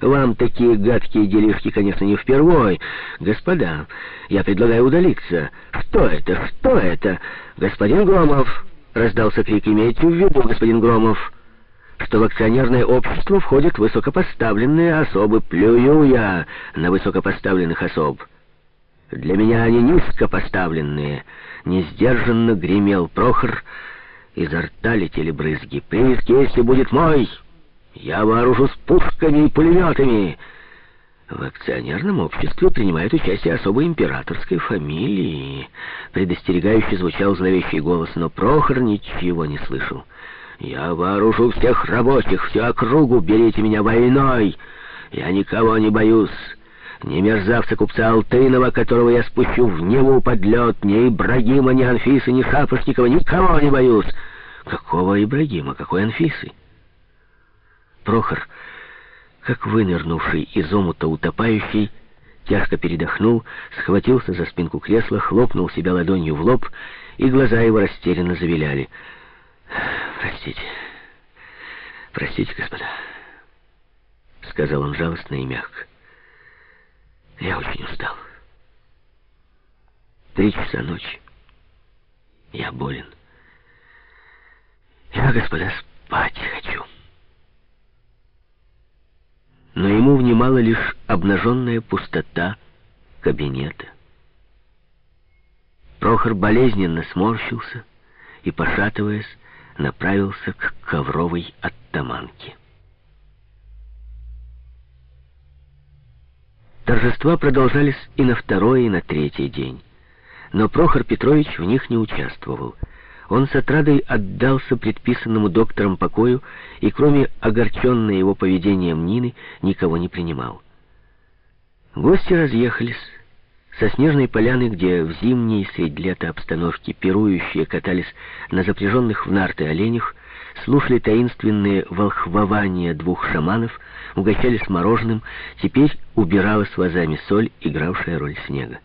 Вам такие гадкие делишки, конечно, не впервой. Господа, я предлагаю удалиться. Что это? Что это? Господин Громов!» — раздался крик. «Имейте в виду, господин Громов!» что в акционерное общество входят высокопоставленные особы. Плюю я на высокопоставленных особ. Для меня они низкопоставленные. Несдержанно гремел Прохор, изо рта летели брызги. Прииск, если будет мой, я вооружусь пушками и пулеметами. В акционерном обществе принимают участие особо императорской фамилии. Предостерегающе звучал зловещий голос, но Прохор ничего не слышал. «Я вооружу всех рабочих, всю округу, берите меня войной! Я никого не боюсь!» Ни мерзавца купца Алтынова, которого я спущу в Неву под лед, ни Ибрагима, ни Анфисы, ни Шапошникова, никого не боюсь. Какого Ибрагима, какой Анфисы? Прохор, как вынырнувший из омута утопающий, тяжко передохнул, схватился за спинку кресла, хлопнул себя ладонью в лоб, и глаза его растерянно завиляли. «Простите, простите, господа», — сказал он жалостно и мягко. Я очень устал. Три часа ночи. Я болен. Я, господа, спать внимала лишь обнаженная пустота кабинета. Прохор болезненно сморщился и, пошатываясь, направился к ковровой оттаманке. Торжества продолжались и на второй, и на третий день. Но Прохор Петрович в них не участвовал. Он с отрадой отдался предписанному доктором покою и, кроме огорченной его поведением Нины, никого не принимал. Гости разъехались. Со снежной поляны, где в зимней средь лета обстановке пирующие катались на запряженных в нарты оленях, слушали таинственные волхвования двух шаманов, угощались мороженым, теперь убирала с вазами соль, игравшая роль снега.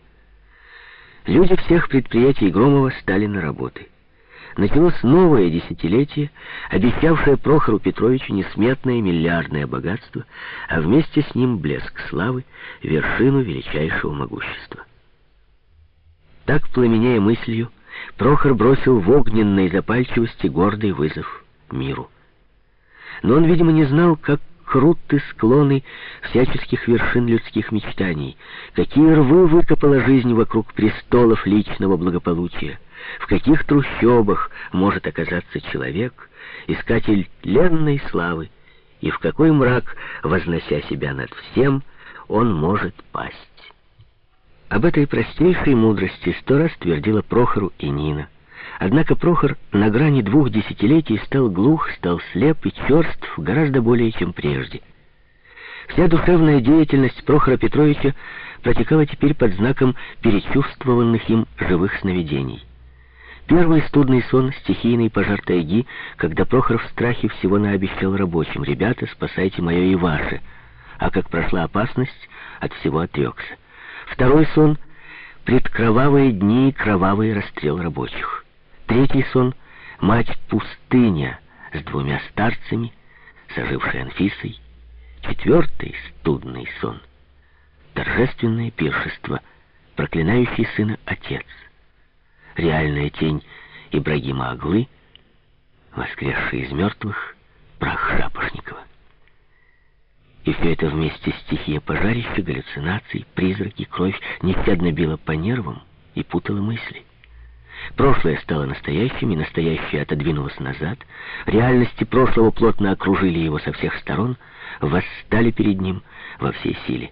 Люди всех предприятий Громова стали на работы. Началось новое десятилетие, обещавшее Прохору Петровичу несметное миллиардное богатство, а вместе с ним блеск славы, вершину величайшего могущества. Так, пламенея мыслью, Прохор бросил в огненной запальчивости гордый вызов миру. Но он, видимо, не знал, как круты склоны всяческих вершин людских мечтаний, какие рвы выкопала жизнь вокруг престолов личного благополучия, в каких трущобах может оказаться человек, искатель ленной славы, и в какой мрак, вознося себя над всем, он может пасть. Об этой простейшей мудрости сто раз твердила Прохору и Нина. Однако Прохор на грани двух десятилетий стал глух, стал слеп и черств гораздо более, чем прежде. Вся душевная деятельность Прохора Петровича протекала теперь под знаком перечувствованных им живых сновидений. Первый студный сон, стихийный пожар тайги, когда Прохор в страхе всего наобещал рабочим, «Ребята, спасайте мое и ваше», а как прошла опасность, от всего отрекся. Второй сон — предкровавые дни и кровавый расстрел рабочих. Третий сон — мать-пустыня с двумя старцами, сожившей Анфисой. Четвертый — студный сон — торжественное пиршество, проклинающий сына отец. Реальная тень Ибрагима Аглы, воскресший из мертвых, прах Шапошникова. И все это вместе стихия пожарища, галлюцинаций, призраки, кровь нещадно била по нервам и путала мысли. Прошлое стало настоящим, и настоящее отодвинулось назад. Реальности прошлого плотно окружили его со всех сторон, восстали перед ним во всей силе.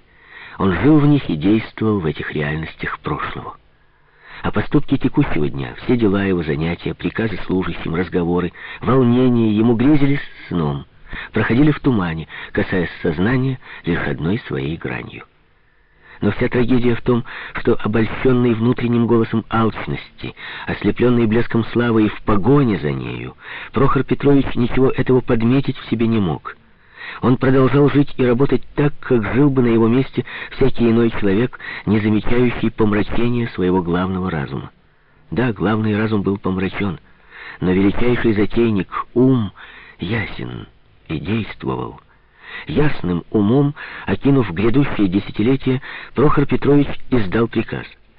Он жил в них и действовал в этих реальностях прошлого. А поступки текущего дня, все дела его, занятия, приказы служащим, разговоры, волнения ему грезились сном, проходили в тумане, касаясь сознания лишь одной своей гранью. Но вся трагедия в том, что обольщенный внутренним голосом алчности, ослепленный блеском славы и в погоне за нею, Прохор Петрович ничего этого подметить в себе не мог. Он продолжал жить и работать так, как жил бы на его месте всякий иной человек, не замечающий помрачения своего главного разума. Да, главный разум был помрачен, но величайший затейник, ум, ясен и действовал. Ясным умом, окинув грядущие десятилетия, Прохор Петрович издал приказ —